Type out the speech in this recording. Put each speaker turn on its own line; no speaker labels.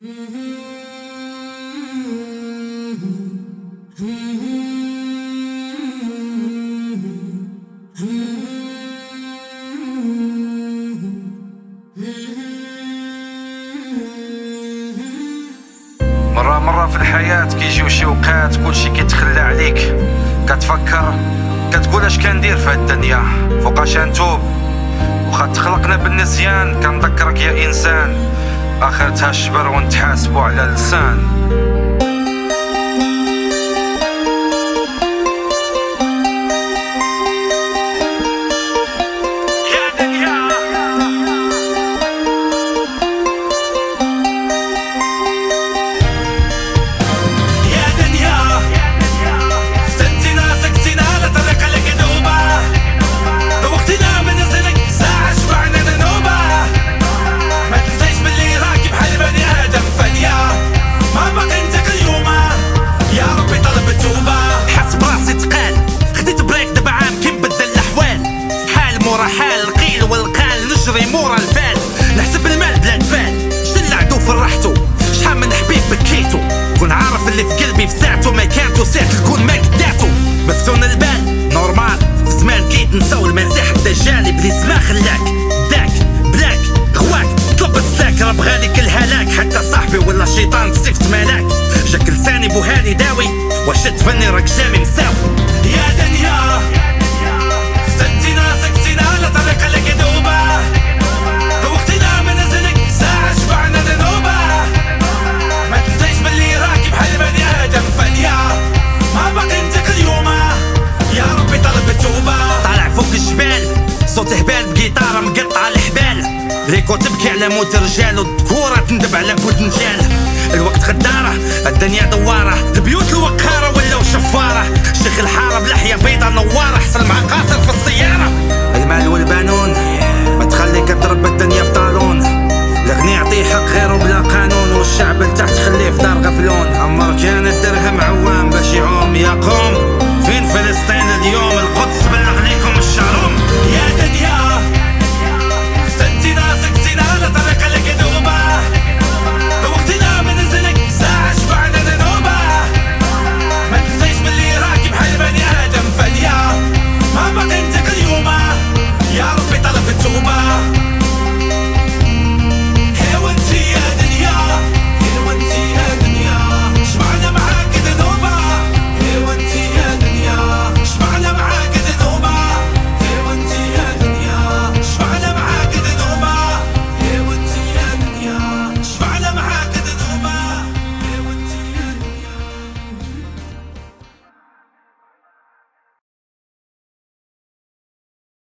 مرة مرة في الحياة كيجيو شي وقات كلشي كيتخلى عليك. كتفكر كتقول اش كندير في هاد الدنيا؟ فوقاش نتوب وخا تخلقنا بالنسيان كنذكرك يا إنسان. آخر تشبر تحسب على
لسان كي تنساو المسيح الدجال ابليس ما خلاك داك بلاك غواك طلب الساك راه بغالك الهلاك حتى صاحبي ولا شيطان صفت ملاك. جاك لساني بوهالي داوي. واش تفني راك جامي مساوي. صوت هبال بجيتارة مقطعة الحبال. ريكو تبكي على موت رجال والذكورة تندب على بود نجال الوقت غدارة الدنيا دوارة. البيوت الوقارة ولاو شفارة. شيخ الحارة بلحية بيضة نوارة. حصل مع قاصر في السيارة. المال والبنون ما تخليك تضرب الدنيا بطالون. الغني يعطيه حق غيره بلا قانون والشعب لتحت خليه في دار غفلون. أما